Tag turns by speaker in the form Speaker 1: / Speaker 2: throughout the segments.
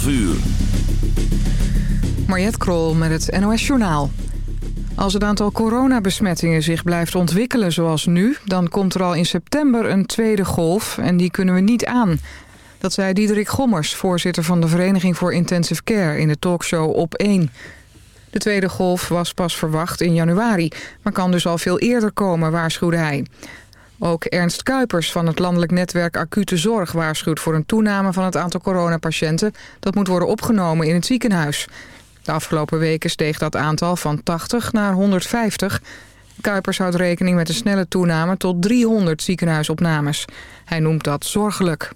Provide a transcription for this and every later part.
Speaker 1: 12 uur.
Speaker 2: Mariette Krol met het NOS Journaal. Als het aantal coronabesmettingen zich blijft ontwikkelen zoals nu... dan komt er al in september een tweede golf en die kunnen we niet aan. Dat zei Diederik Gommers, voorzitter van de Vereniging voor Intensive Care... in de talkshow Op 1. De tweede golf was pas verwacht in januari... maar kan dus al veel eerder komen, waarschuwde hij. Ook Ernst Kuipers van het landelijk netwerk Acute Zorg... waarschuwt voor een toename van het aantal coronapatiënten... dat moet worden opgenomen in het ziekenhuis... De afgelopen weken steeg dat aantal van 80 naar 150. Kuipers houdt rekening met een snelle toename tot 300 ziekenhuisopnames. Hij noemt dat zorgelijk.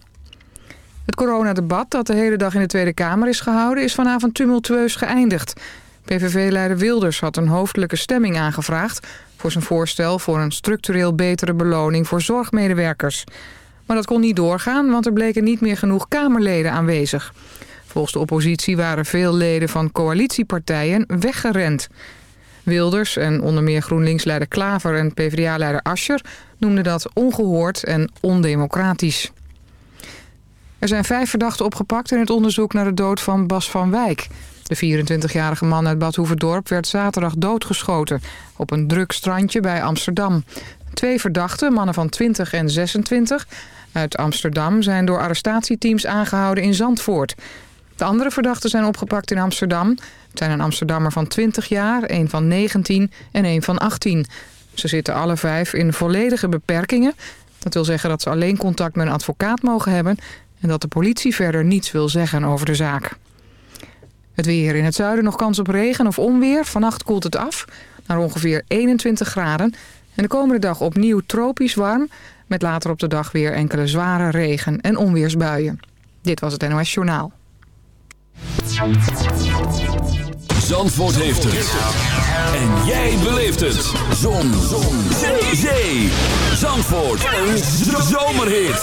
Speaker 2: Het coronadebat dat de hele dag in de Tweede Kamer is gehouden... is vanavond tumultueus geëindigd. PVV-leider Wilders had een hoofdelijke stemming aangevraagd... voor zijn voorstel voor een structureel betere beloning voor zorgmedewerkers. Maar dat kon niet doorgaan, want er bleken niet meer genoeg Kamerleden aanwezig. Volgens de oppositie waren veel leden van coalitiepartijen weggerend. Wilders en onder meer GroenLinks-leider Klaver en PvdA-leider Ascher... noemden dat ongehoord en ondemocratisch. Er zijn vijf verdachten opgepakt in het onderzoek naar de dood van Bas van Wijk. De 24-jarige man uit Bad Hoeverdorp werd zaterdag doodgeschoten... op een druk strandje bij Amsterdam. Twee verdachten, mannen van 20 en 26, uit Amsterdam... zijn door arrestatieteams aangehouden in Zandvoort... De andere verdachten zijn opgepakt in Amsterdam. Het zijn een Amsterdammer van 20 jaar, een van 19 en een van 18. Ze zitten alle vijf in volledige beperkingen. Dat wil zeggen dat ze alleen contact met een advocaat mogen hebben... en dat de politie verder niets wil zeggen over de zaak. Het weer in het zuiden nog kans op regen of onweer. Vannacht koelt het af naar ongeveer 21 graden. En de komende dag opnieuw tropisch warm... met later op de dag weer enkele zware regen- en onweersbuien. Dit was het NOS Journaal.
Speaker 1: Zandvoort heeft het. En jij beleeft het. Zon. Zon. Zee. Zandvoort. Een zomerhit.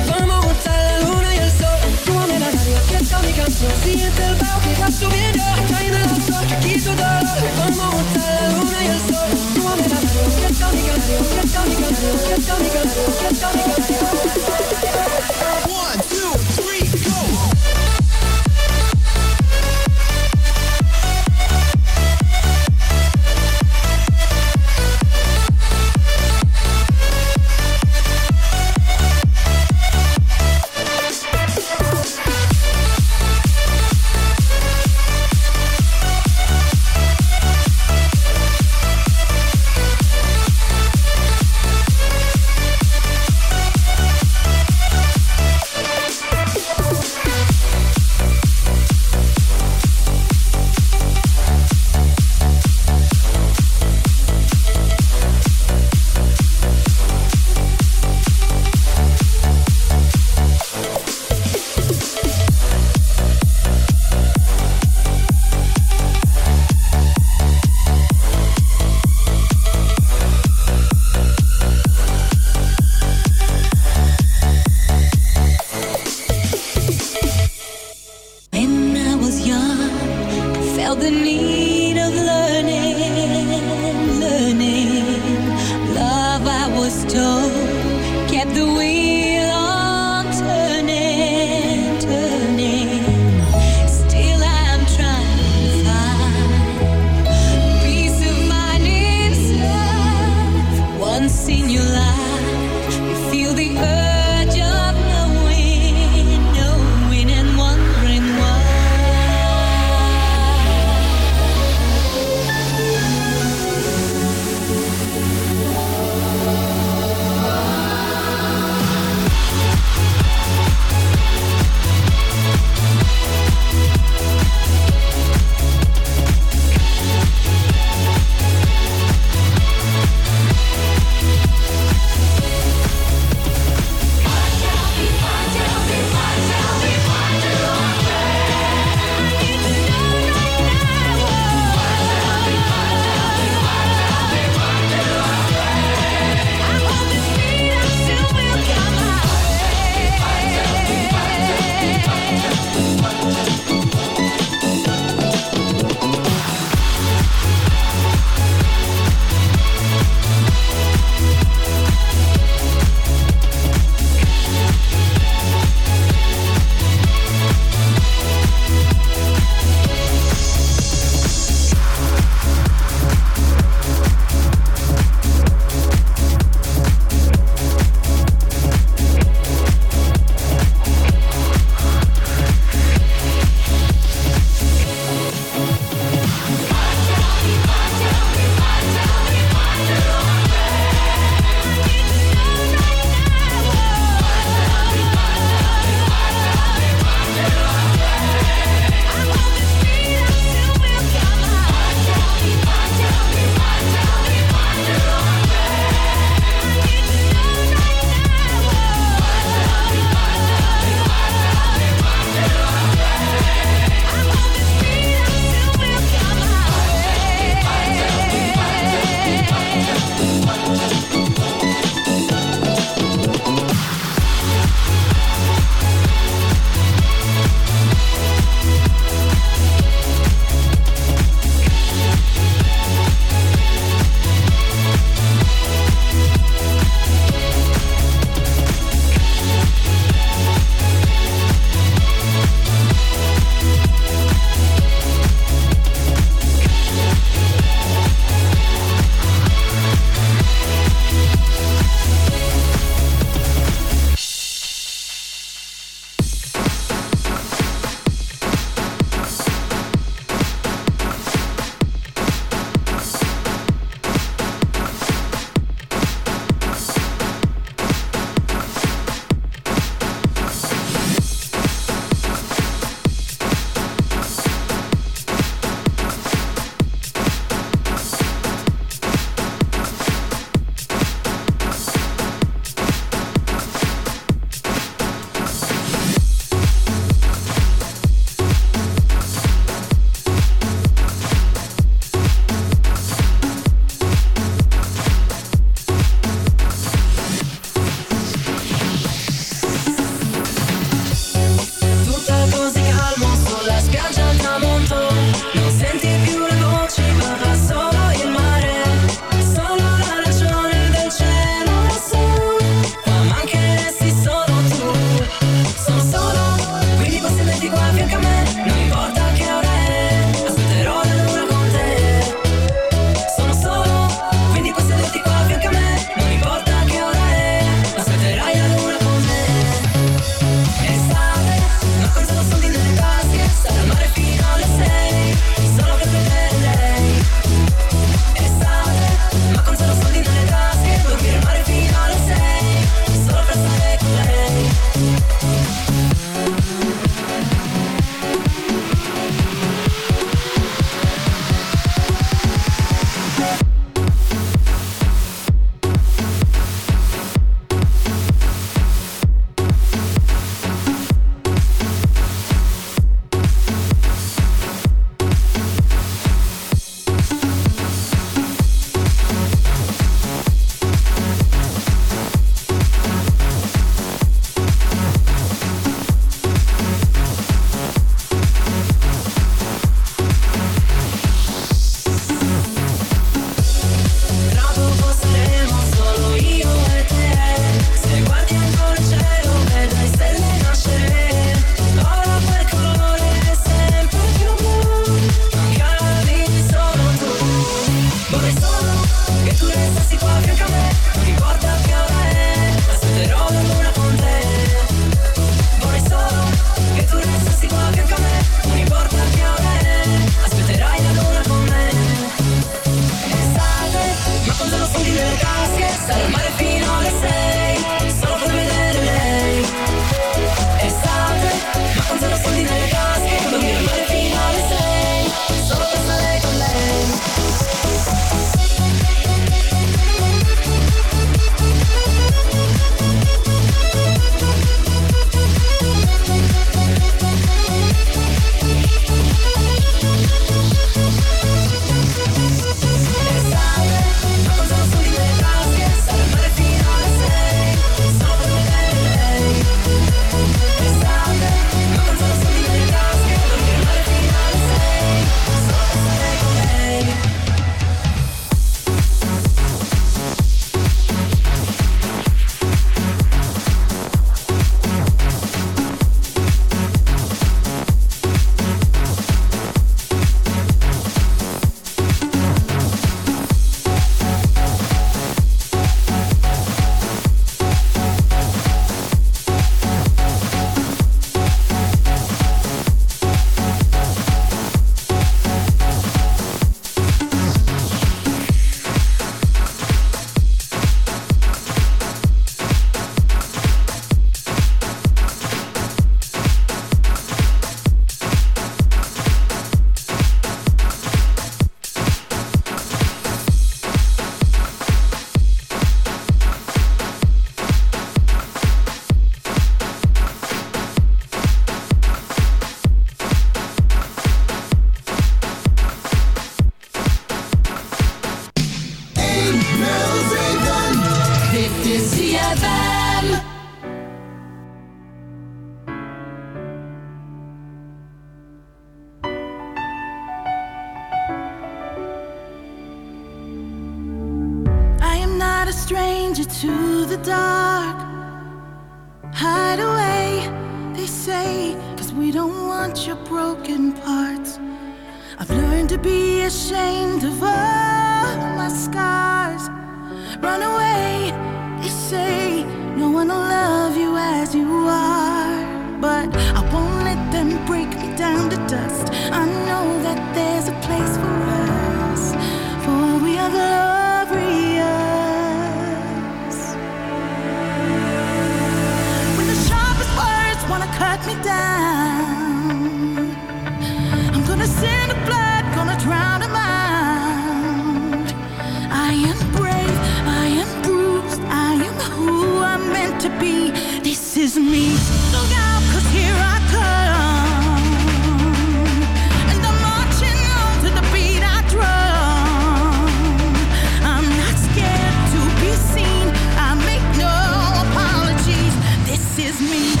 Speaker 3: is me.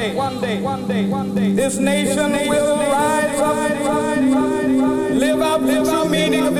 Speaker 4: day, one day, one day, one day, this nation will rise up, live out live true meaning of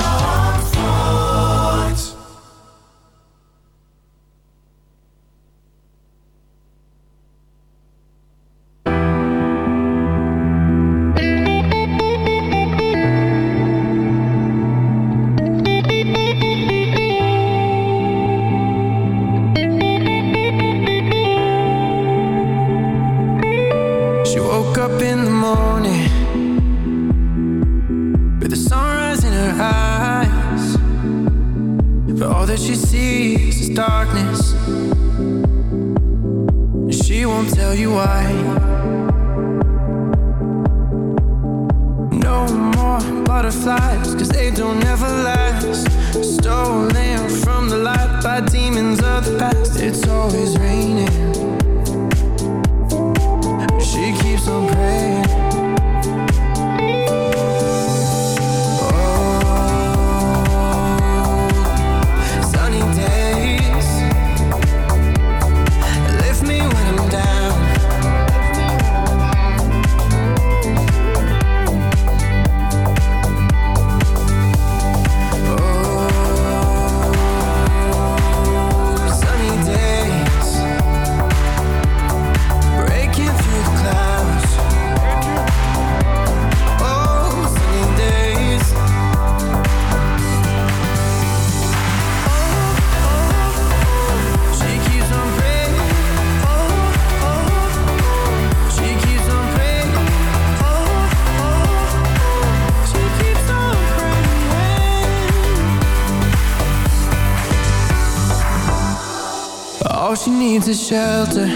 Speaker 5: she needs a shelter.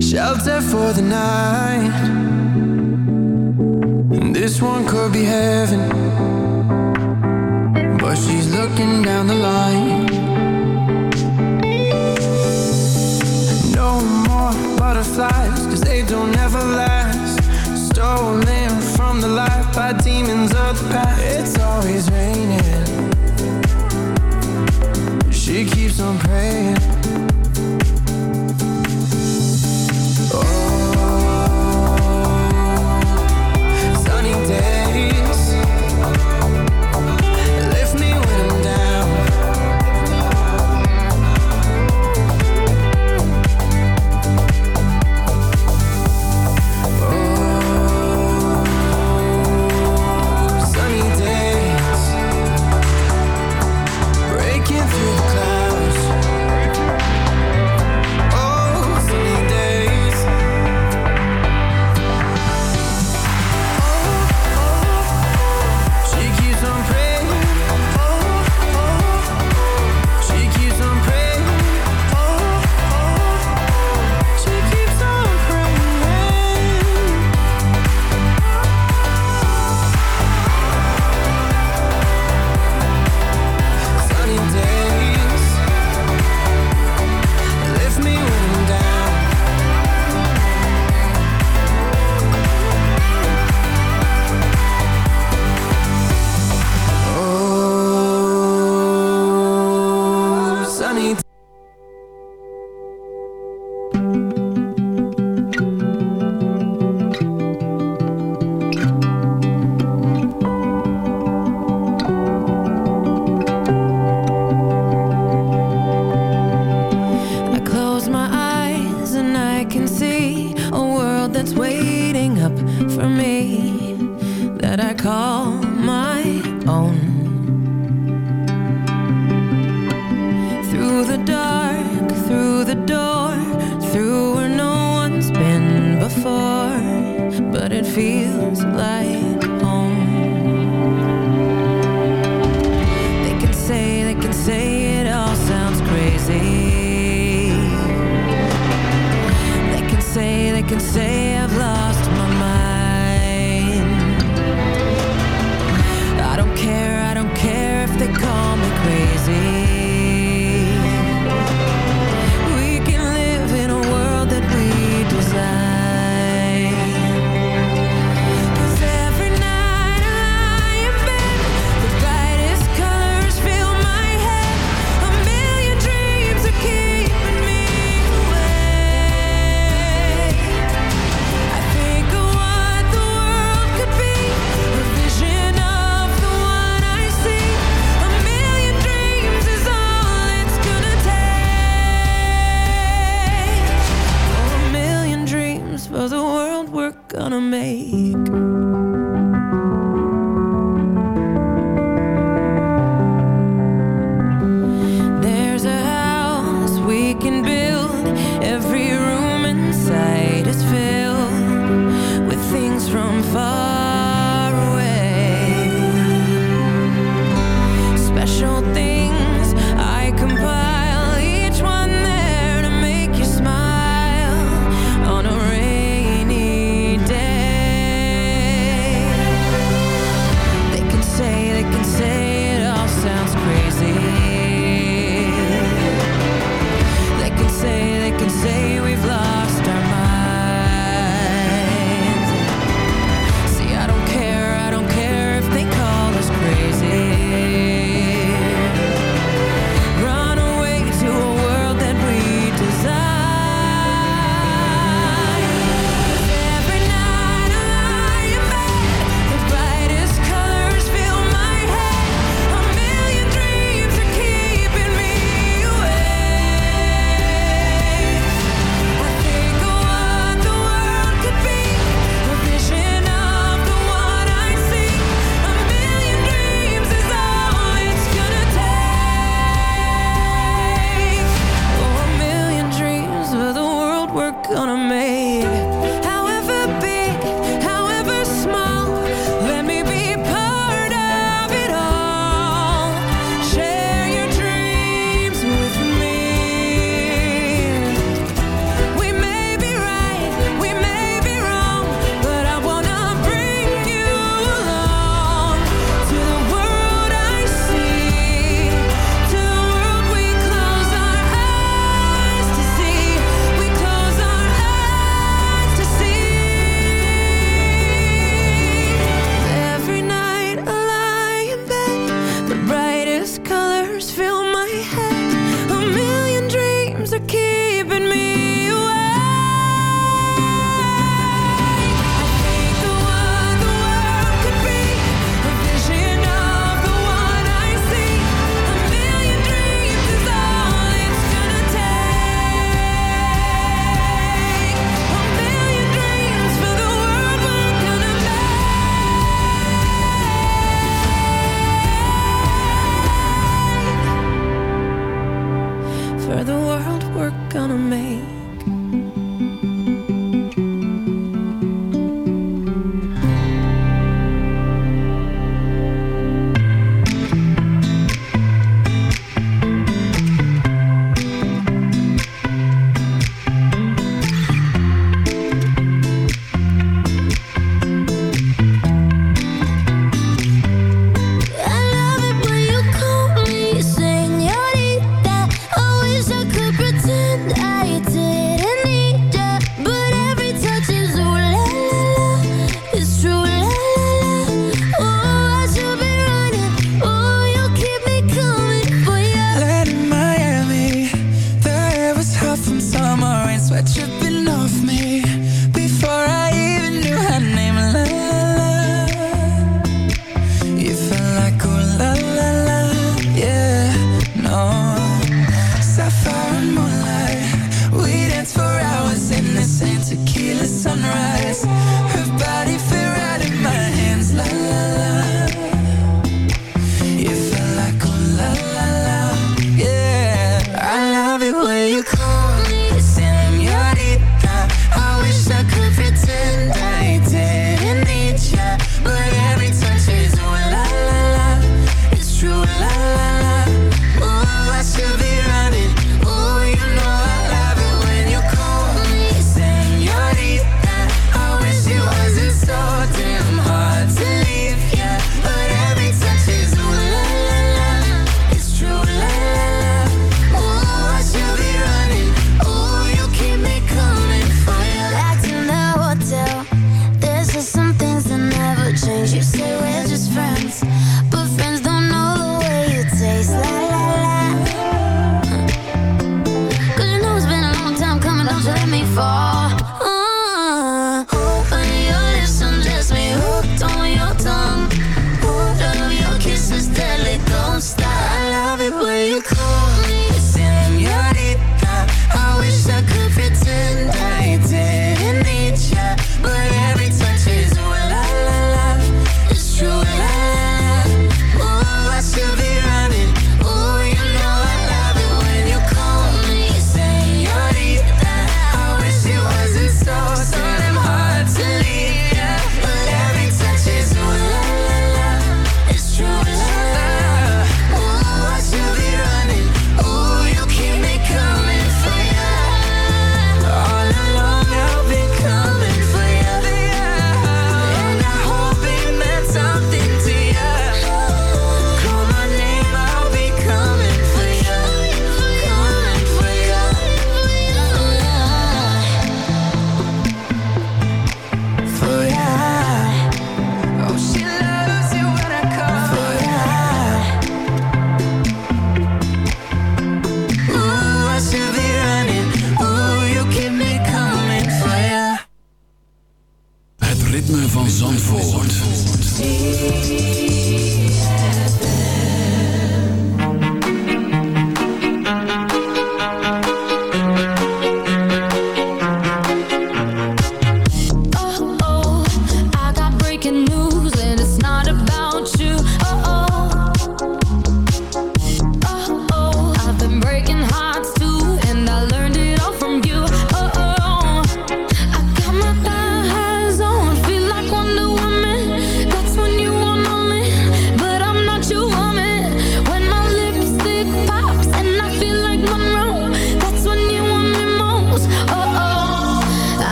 Speaker 5: Shelter for the night. And This one could be heaven.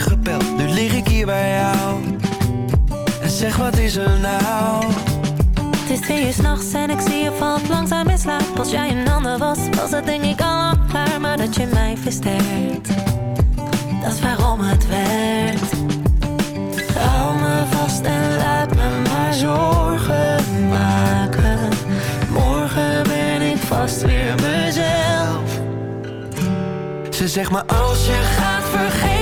Speaker 6: Gepeld. Nu lig ik hier bij jou. En zeg wat is er nou?
Speaker 7: Het is twee uur s'nachts en ik zie je valt langzaam in slaap. Als jij een ander was, was het denk ik al klaar. Maar dat je mij versterkt, dat is waarom het werkt.
Speaker 6: Hou me vast en laat me maar zorgen maken. Morgen ben ik vast weer mezelf. Ze zegt maar als je gaat vergeet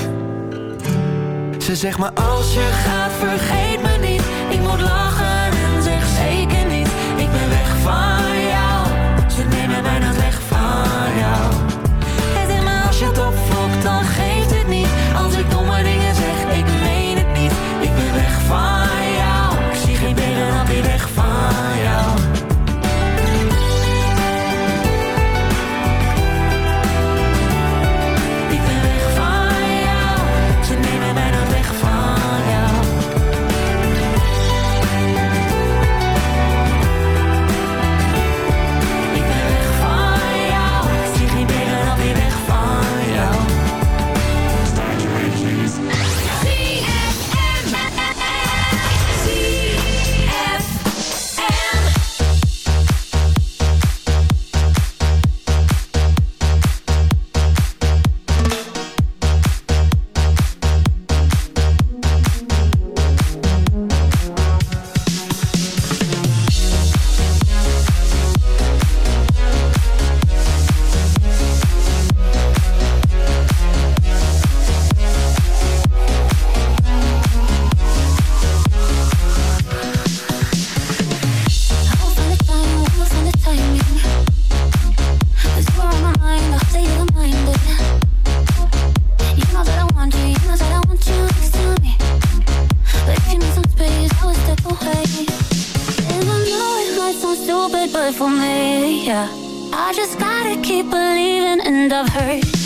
Speaker 6: Ze zegt maar als je gaat vergeet me niet. Ik moet lachen en zeg zeker niet. Ik ben weg van jou. Ze nemen mij dan
Speaker 7: yeah. I just gotta keep believing, and I've heard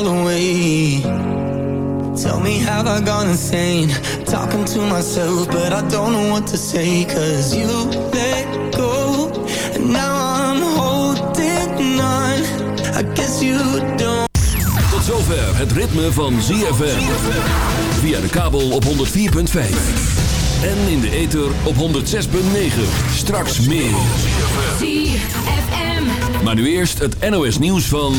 Speaker 5: throw it all away. Tell me, have I gone insane? Talking to myself, but I don't know what to say. Cause you let go, and now I'm holding on. I guess you don't.
Speaker 8: Tot zover het ritme van ZFM. Via de kabel op 104.5. En in de ether op 106.9. Straks meer.
Speaker 7: ZFM.
Speaker 8: Maar nu eerst het NOS nieuws van...